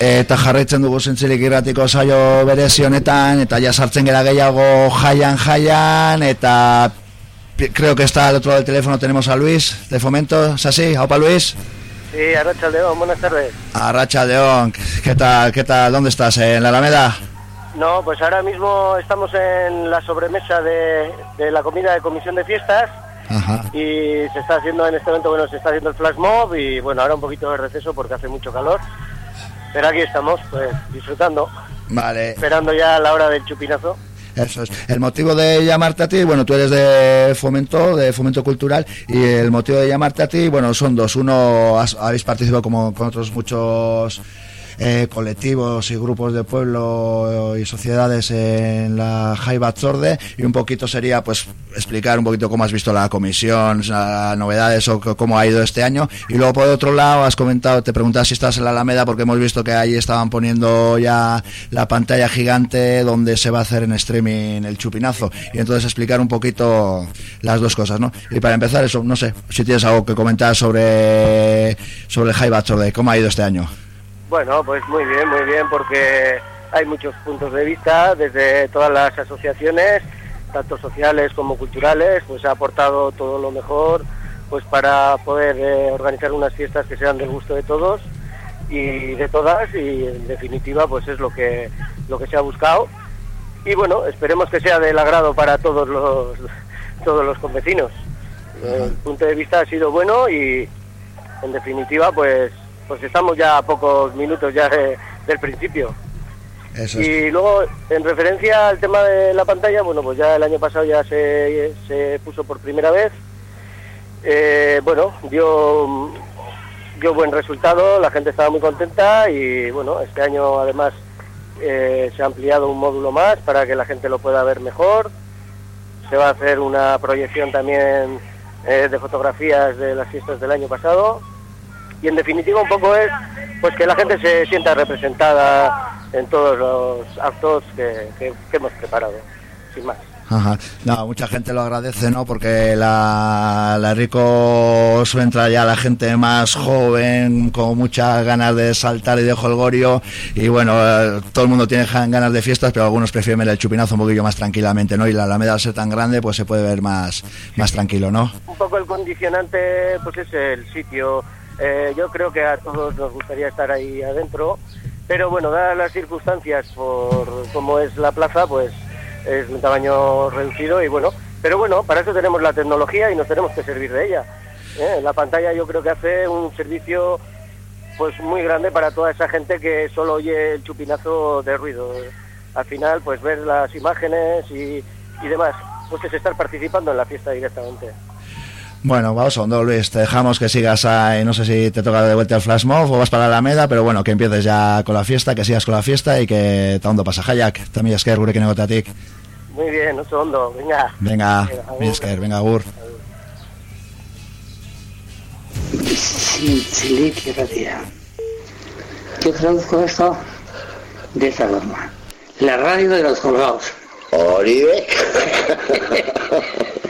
eta jarraitzen dugu zintzilik irratiko saio berezi honetan eta ja sartzen gera gehiago jaian jaian eta creo que está al otro lado del teléfono tenemos a Luis de Fomento, ¿es así? ¿Aupa Luis? Sí, Arracha León, buenas tardes. Arracha León, ¿qué tal, qué tal, dónde estás? ¿En la Alameda? No, pues ahora mismo estamos en la sobremesa de, de la comida de comisión de fiestas Ajá. y se está haciendo en este momento, bueno, se está haciendo el flash mob y bueno, ahora un poquito de receso porque hace mucho calor. Pero aquí estamos, pues disfrutando, Vale, esperando ya la hora del chupinazo. eso es. El motivo de llamarte a ti, bueno, tú eres de Fomento, de Fomento Cultural, y el motivo de llamarte a ti, bueno, son dos. Uno, has- habéis participado como con otros muchos eh, colectivos y grupos de pueblo y sociedades en la Jaiba Zorde, y un poquito sería, pues, explicar un poquito cómo has visto la comisión, las novedades o cómo ha ido este año. Y luego, por otro lado, has comentado, te preguntas si estás en la Alameda, porque hemos visto que ahí estaban poniendo ya la pantalla gigante donde se va a hacer en streaming el chupinazo. Y entonces explicar un poquito las dos cosas, ¿no? Y para empezar, eso, no sé, si tienes algo que comentar sobre, sobre el Jaiba Zorde, cómo ha ido este año. Bueno, pues muy bien, muy bien, porque hay muchos puntos de vista desde todas las asociaciones, tanto sociales como culturales, pues ha aportado todo lo mejor pues para poder eh, organizar unas fiestas que sean del gusto de todos y de todas y en definitiva pues es lo que lo que se ha buscado. Y bueno esperemos que sea del agrado para todos los todos los convecinos. El punto de vista ha sido bueno y en definitiva pues pues estamos ya a pocos minutos ya de- del principio. Eso es. y luego en referencia al tema de la pantalla bueno pues ya el año pasado ya se, se puso por primera vez. Eh, bueno dio dio buen resultado la gente estaba muy contenta y bueno este año además eh, se ha ampliado un módulo más para que la gente lo pueda ver mejor. Se va a hacer una proyección también eh, de fotografías de las fiestas del año pasado y en definitiva un poco es pues que la gente se sienta representada en todos los actos que, que- que hemos preparado sin más Ajá. No, mucha gente lo agradece, ¿no? Porque la, la Rico entrar ya la gente más joven, con muchas ganas de saltar y de holgorio. Y bueno, eh, todo el mundo tiene ganas de fiestas, pero algunos prefieren el chupinazo un poquillo más tranquilamente, ¿no? Y la Alameda al ser tan grande, pues se puede ver más, más tranquilo, ¿no? un poco el condicionante pues es el sitio Eh, yo creo que a todos nos gustaría estar ahí adentro pero bueno dadas las circunstancias por cómo es la plaza pues es un tamaño reducido y bueno pero bueno para eso tenemos la tecnología y nos tenemos que servir de ella ¿eh? la pantalla yo creo que hace un servicio pues muy grande para toda esa gente que solo oye el chupinazo de ruido al final pues ver las imágenes y, y demás pues es estar participando en la fiesta directamente Bueno, vamos a hondo, Luis. Te dejamos que sigas ahí. No sé si te toca de vuelta el flash mob o vas para la Alameda, pero bueno, que empieces ya con la fiesta, que sigas con la fiesta y que te ondo pasa. Hayak, también es que gurekin egotatik. Muy bien, oso ondo, venga. Venga, esker, venga, agur. Zintzilik irratia. Yo traduzco esto de esta forma. La radio de los colgados. Hori be.